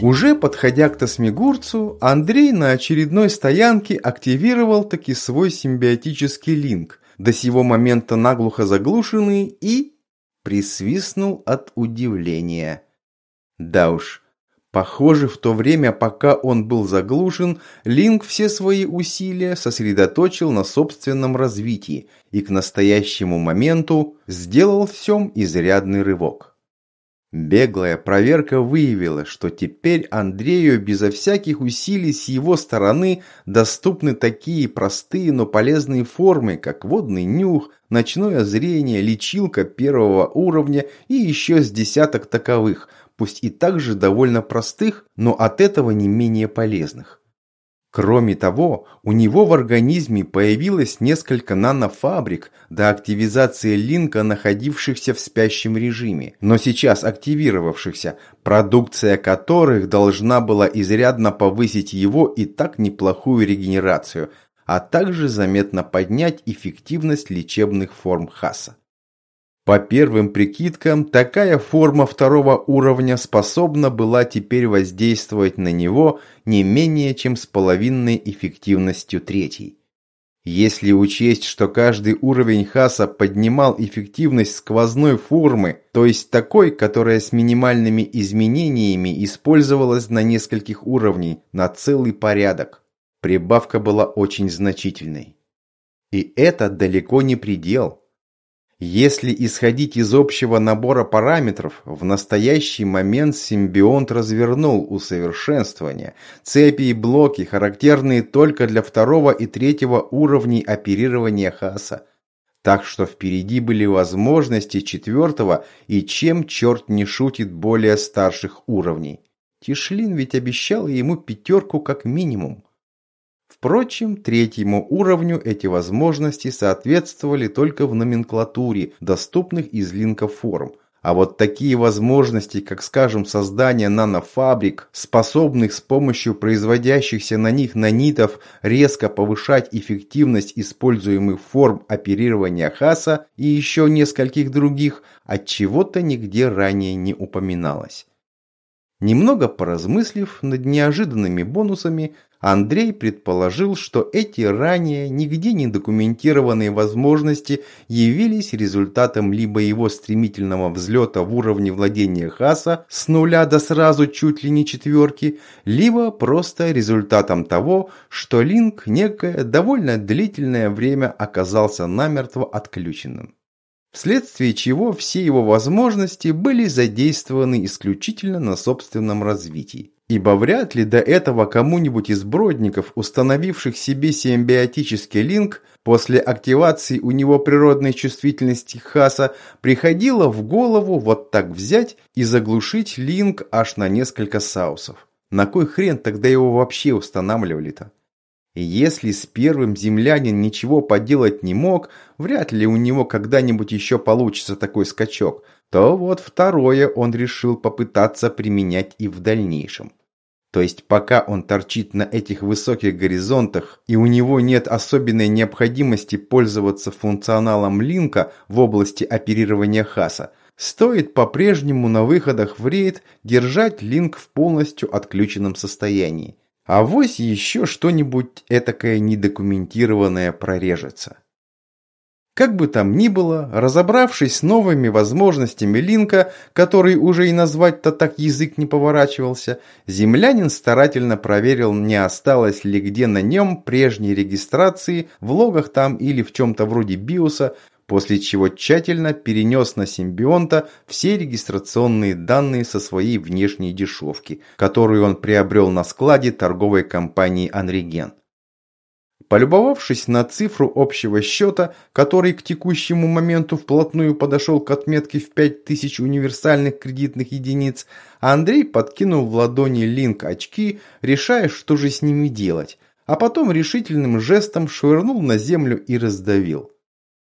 Уже подходя к Тосмигурцу, Андрей на очередной стоянке активировал таки свой симбиотический линк, до сего момента наглухо заглушенный, и присвистнул от удивления. Да уж, похоже, в то время, пока он был заглушен, Линк все свои усилия сосредоточил на собственном развитии и к настоящему моменту сделал всем изрядный рывок. Беглая проверка выявила, что теперь Андрею безо всяких усилий с его стороны доступны такие простые, но полезные формы, как водный нюх, ночное зрение, лечилка первого уровня и еще с десяток таковых, пусть и также довольно простых, но от этого не менее полезных. Кроме того, у него в организме появилось несколько нанофабрик до активизации линка, находившихся в спящем режиме, но сейчас активировавшихся, продукция которых должна была изрядно повысить его и так неплохую регенерацию, а также заметно поднять эффективность лечебных форм Хаса. По первым прикидкам, такая форма второго уровня способна была теперь воздействовать на него не менее чем с половинной эффективностью третьей. Если учесть, что каждый уровень Хаса поднимал эффективность сквозной формы, то есть такой, которая с минимальными изменениями использовалась на нескольких уровней, на целый порядок, прибавка была очень значительной. И это далеко не предел. Если исходить из общего набора параметров, в настоящий момент симбионт развернул усовершенствование, цепи и блоки, характерные только для второго и третьего уровней оперирования Хаса. Так что впереди были возможности четвертого и чем черт не шутит более старших уровней. Тишлин ведь обещал ему пятерку как минимум. Впрочем, третьему уровню эти возможности соответствовали только в номенклатуре доступных из линков форм. А вот такие возможности, как, скажем, создание нанофабрик, способных с помощью производящихся на них нанитов резко повышать эффективность используемых форм оперирования Хаса и еще нескольких других, от чего-то нигде ранее не упоминалось. Немного поразмыслив над неожиданными бонусами, Андрей предположил, что эти ранее нигде не документированные возможности явились результатом либо его стремительного взлета в уровне владения Хаса с нуля до сразу чуть ли не четверки, либо просто результатом того, что Линк некое довольно длительное время оказался намертво отключенным. Вследствие чего все его возможности были задействованы исключительно на собственном развитии. Ибо вряд ли до этого кому-нибудь из бродников, установивших себе симбиотический линк, после активации у него природной чувствительности Хаса, приходило в голову вот так взять и заглушить линк аж на несколько саусов. На кой хрен тогда его вообще устанавливали-то? Если с первым землянин ничего поделать не мог, вряд ли у него когда-нибудь еще получится такой скачок, то вот второе он решил попытаться применять и в дальнейшем. То есть пока он торчит на этих высоких горизонтах и у него нет особенной необходимости пользоваться функционалом линка в области оперирования Хаса, стоит по-прежнему на выходах в рейд держать линк в полностью отключенном состоянии. А вось еще что-нибудь этакое недокументированное прорежется. Как бы там ни было, разобравшись с новыми возможностями Линка, который уже и назвать-то так язык не поворачивался, землянин старательно проверил, не осталось ли где на нем прежней регистрации, в логах там или в чем-то вроде биоса, после чего тщательно перенес на симбионта все регистрационные данные со своей внешней дешевки, которую он приобрел на складе торговой компании «Анриген». Полюбовавшись на цифру общего счета, который к текущему моменту вплотную подошел к отметке в 5000 универсальных кредитных единиц, Андрей подкинул в ладони линк очки, решая, что же с ними делать, а потом решительным жестом швырнул на землю и раздавил.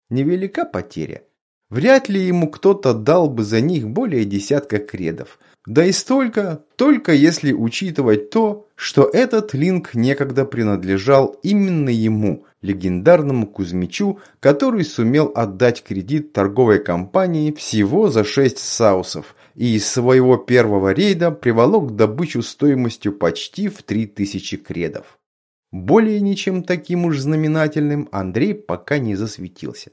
Невелика потеря. Вряд ли ему кто-то дал бы за них более десятка кредов – да и столько, только если учитывать то, что этот линк некогда принадлежал именно ему, легендарному Кузьмичу, который сумел отдать кредит торговой компании всего за 6 саусов и из своего первого рейда приволок добычу стоимостью почти в 3000 кредов. Более ничем таким уж знаменательным Андрей пока не засветился.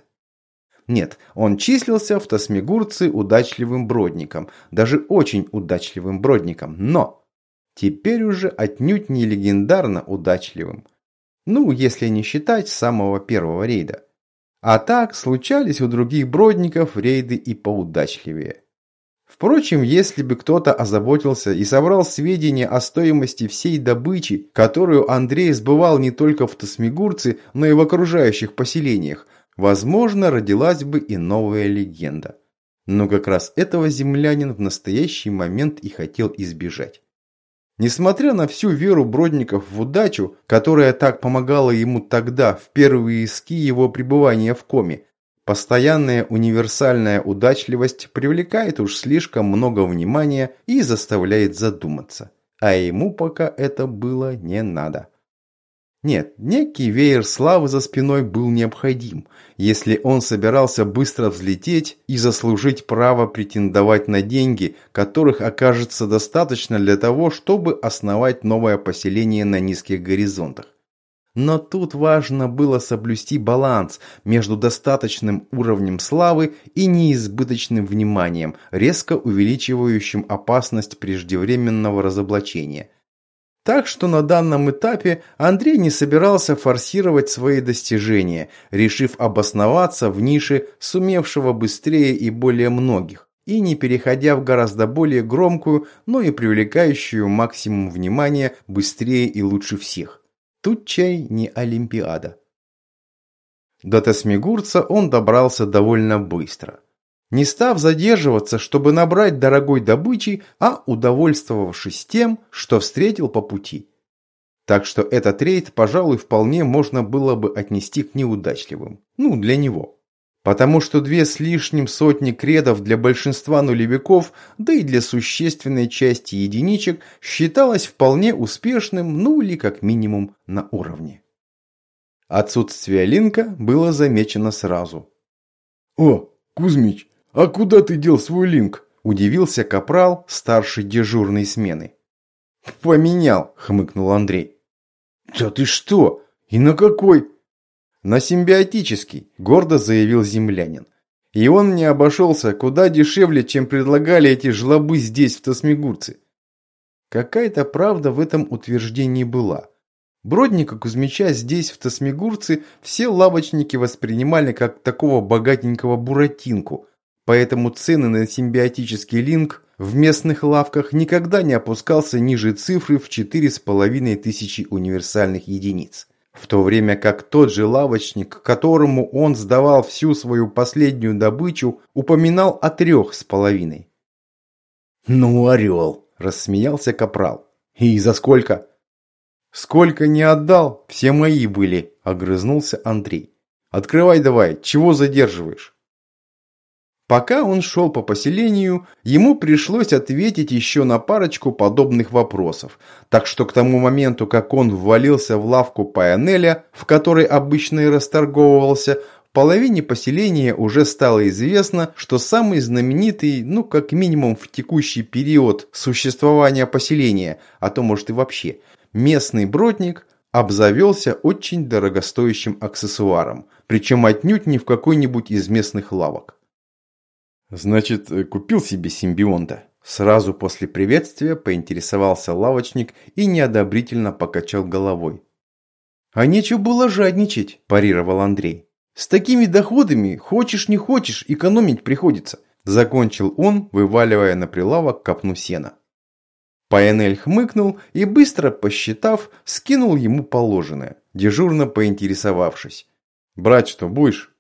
Нет, он числился в Тосмегурце удачливым бродником, даже очень удачливым бродником, но теперь уже отнюдь не легендарно удачливым. Ну, если не считать самого первого рейда. А так случались у других бродников рейды и поудачливее. Впрочем, если бы кто-то озаботился и собрал сведения о стоимости всей добычи, которую Андрей сбывал не только в Тосмигурце, но и в окружающих поселениях, возможно, родилась бы и новая легенда. Но как раз этого землянин в настоящий момент и хотел избежать. Несмотря на всю веру Бродников в удачу, которая так помогала ему тогда, в первые иски его пребывания в коме, постоянная универсальная удачливость привлекает уж слишком много внимания и заставляет задуматься. А ему пока это было не надо. Нет, некий веер славы за спиной был необходим, если он собирался быстро взлететь и заслужить право претендовать на деньги, которых окажется достаточно для того, чтобы основать новое поселение на низких горизонтах. Но тут важно было соблюсти баланс между достаточным уровнем славы и неизбыточным вниманием, резко увеличивающим опасность преждевременного разоблачения – так что на данном этапе Андрей не собирался форсировать свои достижения, решив обосноваться в нише сумевшего быстрее и более многих, и не переходя в гораздо более громкую, но и привлекающую максимум внимания быстрее и лучше всех. Тут чай не Олимпиада. До Тасмигурца он добрался довольно быстро – не став задерживаться, чтобы набрать дорогой добычи, а удовольствовавшись тем, что встретил по пути. Так что этот рейд, пожалуй, вполне можно было бы отнести к неудачливым. Ну, для него. Потому что две с лишним сотни кредов для большинства нулевиков, да и для существенной части единичек, считалось вполне успешным, ну или как минимум на уровне. Отсутствие линка было замечено сразу. «О, Кузьмич, «А куда ты дел свой линк?» – удивился капрал старшей дежурной смены. «Поменял», – хмыкнул Андрей. «Да ты что? И на какой?» «На симбиотический», – гордо заявил землянин. «И он мне обошелся куда дешевле, чем предлагали эти жлобы здесь, в Тосмигурце». Какая-то правда в этом утверждении была. Бродника Кузьмича здесь, в Тосмигурце, все лавочники воспринимали как такого богатенького буратинку – Поэтому цены на симбиотический линк в местных лавках никогда не опускался ниже цифры в 4,5 тысячи универсальных единиц. В то время как тот же лавочник, которому он сдавал всю свою последнюю добычу, упоминал о трех с половиной. «Ну, орел!» – рассмеялся Капрал. «И за сколько?» «Сколько не отдал, все мои были», – огрызнулся Андрей. «Открывай давай, чего задерживаешь?» Пока он шел по поселению, ему пришлось ответить еще на парочку подобных вопросов, так что к тому моменту, как он ввалился в лавку Пайонеля, в которой обычно и расторговывался, половине поселения уже стало известно, что самый знаменитый, ну как минимум в текущий период существования поселения, а то может и вообще, местный бродник обзавелся очень дорогостоящим аксессуаром, причем отнюдь не в какой-нибудь из местных лавок. «Значит, э, купил себе симбионта?» Сразу после приветствия поинтересовался лавочник и неодобрительно покачал головой. «А нечего было жадничать», – парировал Андрей. «С такими доходами, хочешь не хочешь, экономить приходится», – закончил он, вываливая на прилавок копну сена. Пайонель хмыкнул и, быстро посчитав, скинул ему положенное, дежурно поинтересовавшись. «Брать что, будешь?»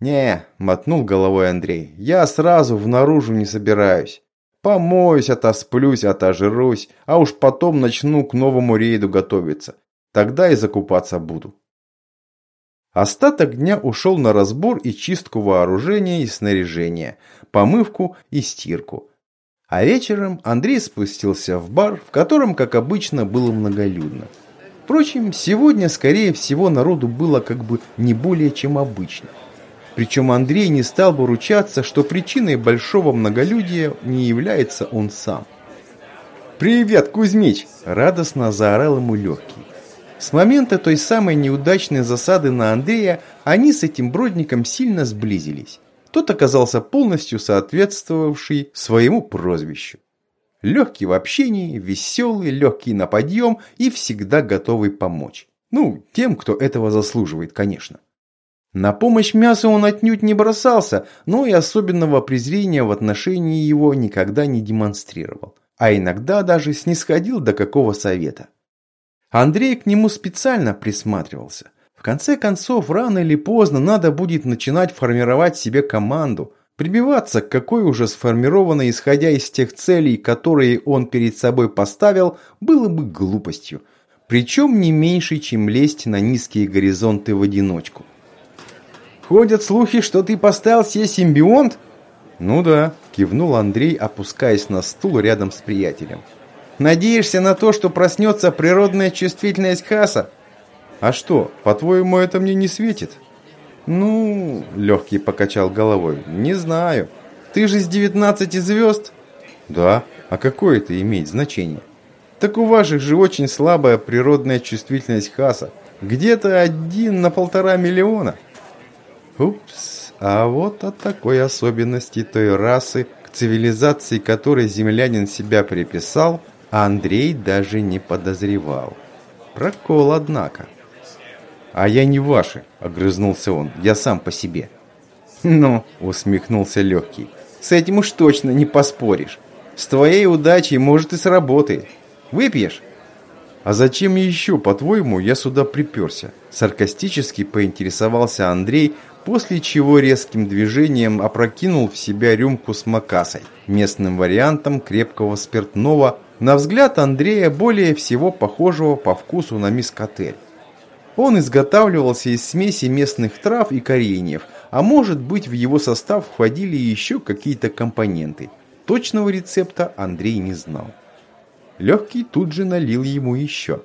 «Не», – мотнул головой Андрей, – «я сразу в наружу не собираюсь. Помоюсь, отосплюсь, отожрусь, а уж потом начну к новому рейду готовиться. Тогда и закупаться буду». Остаток дня ушел на разбор и чистку вооружения и снаряжения, помывку и стирку. А вечером Андрей спустился в бар, в котором, как обычно, было многолюдно. Впрочем, сегодня, скорее всего, народу было как бы не более чем обычно. Причем Андрей не стал бы ручаться, что причиной большого многолюдия не является он сам. «Привет, Кузьмич!» – радостно заорал ему легкий. С момента той самой неудачной засады на Андрея они с этим бродником сильно сблизились. Тот оказался полностью соответствовавший своему прозвищу. Легкий в общении, веселый, легкий на подъем и всегда готовый помочь. Ну, тем, кто этого заслуживает, конечно. На помощь мясу он отнюдь не бросался, но и особенного презрения в отношении его никогда не демонстрировал. А иногда даже снисходил до какого совета. Андрей к нему специально присматривался. В конце концов, рано или поздно надо будет начинать формировать себе команду, Прибиваться к какой уже сформированной, исходя из тех целей, которые он перед собой поставил, было бы глупостью. Причем не меньше, чем лезть на низкие горизонты в одиночку. «Ходят слухи, что ты поставил себе симбионт?» «Ну да», – кивнул Андрей, опускаясь на стул рядом с приятелем. «Надеешься на то, что проснется природная чувствительность Хаса?» «А что, по-твоему, это мне не светит?» «Ну...» – Легкий покачал головой. «Не знаю. Ты же с 19 звезд?» «Да. А какое это имеет значение?» «Так у ваших же очень слабая природная чувствительность Хаса. Где-то один на полтора миллиона». «Упс. А вот от такой особенности той расы, к цивилизации которой землянин себя приписал, Андрей даже не подозревал. Прокол, однако». «А я не ваши», — огрызнулся он, — «я сам по себе». «Ну», — усмехнулся Легкий, — «с этим уж точно не поспоришь. С твоей удачей, может, и сработает. Выпьешь?» «А зачем еще, по-твоему, я сюда приперся?» Саркастически поинтересовался Андрей, после чего резким движением опрокинул в себя рюмку с макасой, местным вариантом крепкого спиртного, на взгляд Андрея более всего похожего по вкусу на мискотель. Он изготавливался из смеси местных трав и кореньев, а может быть в его состав входили еще какие-то компоненты. Точного рецепта Андрей не знал. Легкий тут же налил ему еще.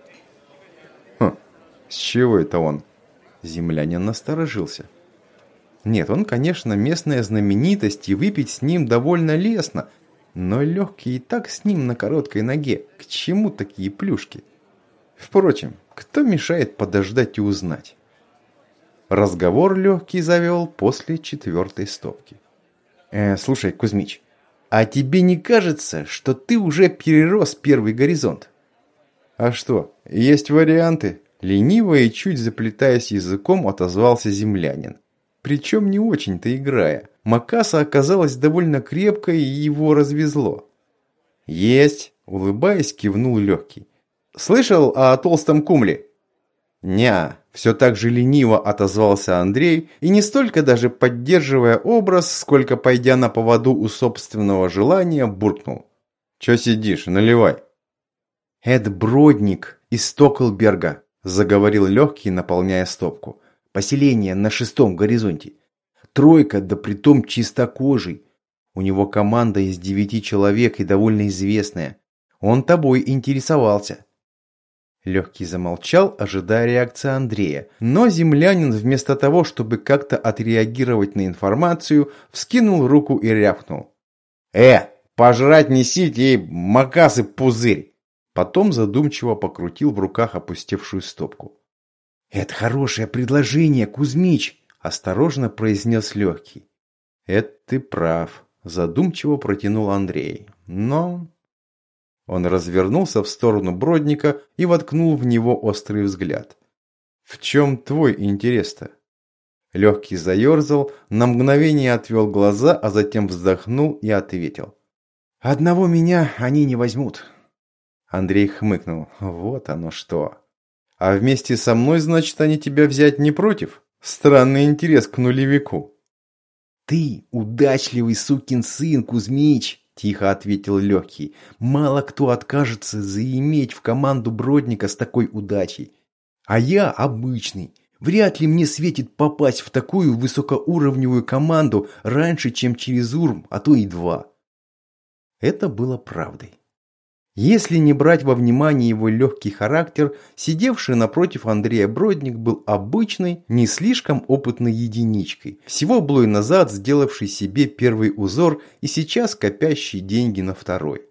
«Хм, с чего это он?» Землянин насторожился. Нет, он, конечно, местная знаменитость, и выпить с ним довольно лестно, но легкий и так с ним на короткой ноге. К чему такие плюшки? Впрочем, кто мешает подождать и узнать? Разговор легкий завел после четвертой стопки. Э, слушай, Кузьмич, а тебе не кажется, что ты уже перерос первый горизонт? А что, есть варианты? Лениво и чуть заплетаясь языком, отозвался землянин. Причем не очень-то играя. Макаса оказалась довольно крепкой и его развезло. «Есть!» – улыбаясь, кивнул легкий. Слышал о толстом кумле?» «Ня», все так же лениво отозвался Андрей, и не столько даже поддерживая образ, сколько пойдя на поводу у собственного желания, буркнул. «Че сидишь? Наливай». «Эд Бродник из Стоколберга», – заговорил легкий, наполняя стопку. «Поселение на шестом горизонте. Тройка, да притом чистокожий. У него команда из девяти человек и довольно известная. Он тобой интересовался». Легкий замолчал, ожидая реакции Андрея, но землянин вместо того, чтобы как-то отреагировать на информацию, вскинул руку и рявкнул. «Э, пожрать несите и макасы пузырь!» Потом задумчиво покрутил в руках опустевшую стопку. «Это хорошее предложение, Кузьмич!» – осторожно произнес Легкий. «Это ты прав», – задумчиво протянул Андрей. «Но он развернулся в сторону Бродника и воткнул в него острый взгляд. «В чем твой интерес-то?» Легкий заерзал, на мгновение отвел глаза, а затем вздохнул и ответил. «Одного меня они не возьмут». Андрей хмыкнул. «Вот оно что. А вместе со мной, значит, они тебя взять не против? Странный интерес к нулевику». «Ты удачливый сукин сын, Кузьмич!» – тихо ответил Легкий. «Мало кто откажется заиметь в команду Бродника с такой удачей. А я обычный. Вряд ли мне светит попасть в такую высокоуровневую команду раньше, чем через Урм, а то и два». Это было правдой. Если не брать во внимание его легкий характер, сидевший напротив Андрея Бродник был обычной, не слишком опытной единичкой, всего блой назад сделавший себе первый узор и сейчас копящий деньги на второй.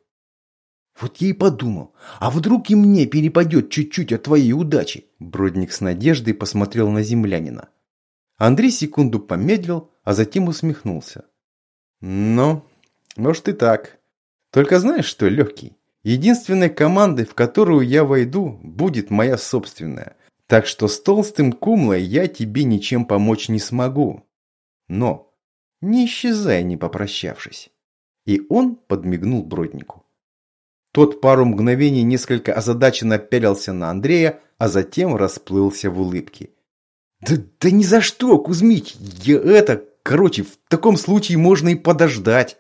«Вот я и подумал, а вдруг и мне перепадет чуть-чуть от твоей удачи?» Бродник с надеждой посмотрел на землянина. Андрей секунду помедлил, а затем усмехнулся. «Ну, может и так. Только знаешь что, Легкий? Единственной командой, в которую я войду, будет моя собственная. Так что с толстым кумлой я тебе ничем помочь не смогу. Но не исчезай, не попрощавшись. И он подмигнул Броднику. Тот пару мгновений несколько озадаченно пялился на Андрея, а затем расплылся в улыбке. «Да, да ни за что, Кузьмич! Я это... Короче, в таком случае можно и подождать!»